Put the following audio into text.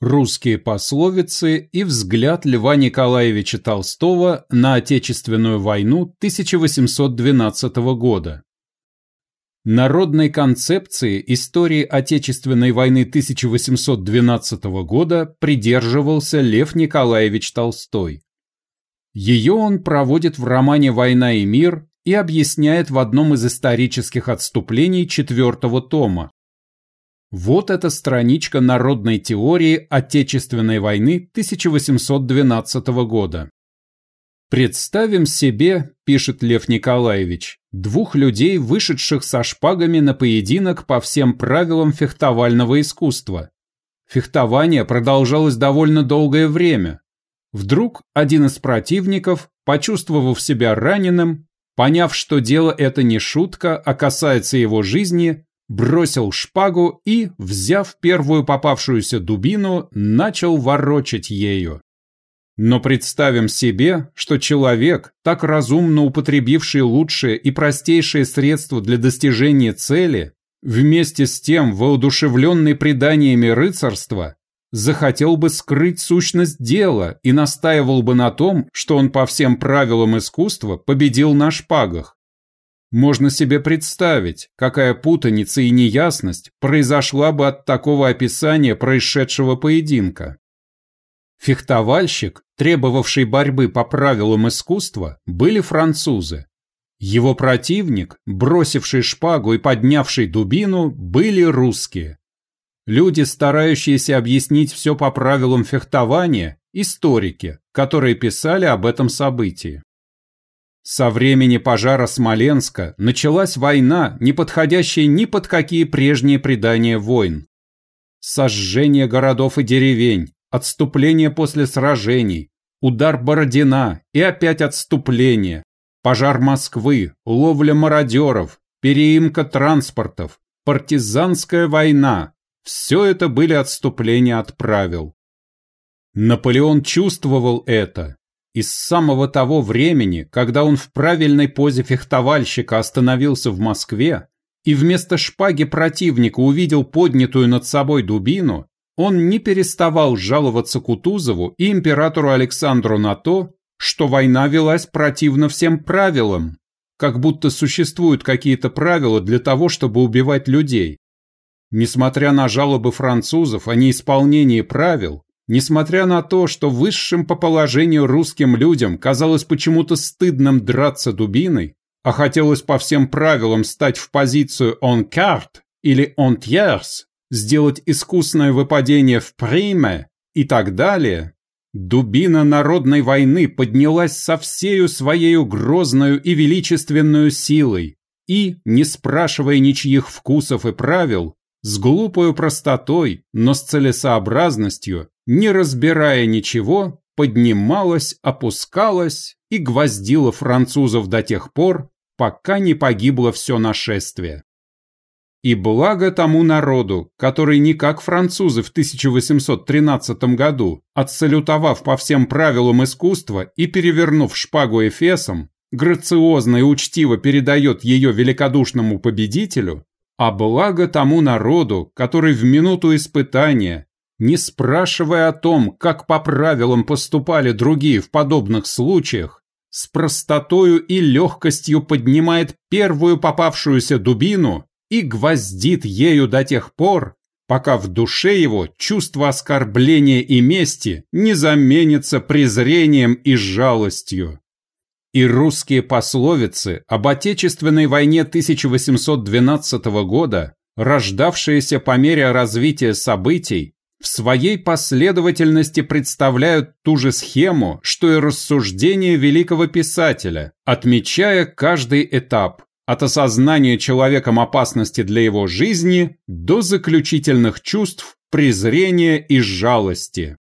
Русские пословицы и взгляд Льва Николаевича Толстого на Отечественную войну 1812 года. Народной концепции истории Отечественной войны 1812 года придерживался Лев Николаевич Толстой. Ее он проводит в романе «Война и мир» и объясняет в одном из исторических отступлений четвертого тома, вот эта страничка народной теории Отечественной войны 1812 года. Представим себе, пишет Лев Николаевич, двух людей, вышедших со шпагами на поединок по всем правилам фехтовального искусства. Фехтование продолжалось довольно долгое время. Вдруг один из противников, почувствовав себя раненым, поняв, что дело это не шутка, а касается его жизни, бросил шпагу и, взяв первую попавшуюся дубину, начал ворочать ею. Но представим себе, что человек, так разумно употребивший лучшие и простейшие средства для достижения цели, вместе с тем воодушевленный преданиями рыцарства, захотел бы скрыть сущность дела и настаивал бы на том, что он по всем правилам искусства победил на шпагах. Можно себе представить, какая путаница и неясность произошла бы от такого описания происшедшего поединка. Фехтовальщик, требовавший борьбы по правилам искусства, были французы. Его противник, бросивший шпагу и поднявший дубину, были русские. Люди, старающиеся объяснить все по правилам фехтования, историки, которые писали об этом событии. Со времени пожара Смоленска началась война, не подходящая ни под какие прежние предания войн. Сожжение городов и деревень, отступление после сражений, удар Бородина и опять отступление, пожар Москвы, ловля мародеров, переимка транспортов, партизанская война – все это были отступления от правил. Наполеон чувствовал это и с самого того времени, когда он в правильной позе фехтовальщика остановился в Москве и вместо шпаги противника увидел поднятую над собой дубину, он не переставал жаловаться Кутузову и императору Александру на то, что война велась противно всем правилам, как будто существуют какие-то правила для того, чтобы убивать людей. Несмотря на жалобы французов о неисполнении правил, Несмотря на то, что высшим по положению русским людям казалось почему-то стыдным драться дубиной, а хотелось по всем правилам стать в позицию on carte или on tiers, сделать искусное выпадение в приме и так далее, дубина народной войны поднялась со всею своею грозною и величественную силой и, не спрашивая ничьих вкусов и правил, с глупою простотой, но с целесообразностью, не разбирая ничего, поднималась, опускалась и гвоздила французов до тех пор, пока не погибло все нашествие. И благо тому народу, который не как французы в 1813 году, отсалютовав по всем правилам искусства и перевернув шпагу Эфесом, грациозно и учтиво передает ее великодушному победителю, а благо тому народу, который в минуту испытания, не спрашивая о том, как по правилам поступали другие в подобных случаях, с простотою и легкостью поднимает первую попавшуюся дубину и гвоздит ею до тех пор, пока в душе его чувство оскорбления и мести не заменится презрением и жалостью. И русские пословицы об Отечественной войне 1812 года, рождавшиеся по мере развития событий, в своей последовательности представляют ту же схему, что и рассуждения великого писателя, отмечая каждый этап, от осознания человеком опасности для его жизни до заключительных чувств презрения и жалости.